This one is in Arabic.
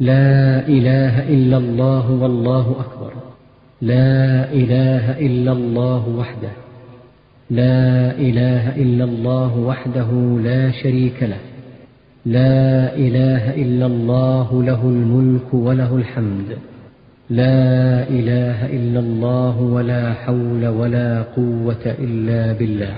لا إله إلا الله والله أكبر. لا إله إلا الله وحده. لا إله إلا الله وحده لا شريك له. لا إله إلا الله له الملك وله الحمد. لا إله إلا الله ولا حول ولا قوة إلا بالله.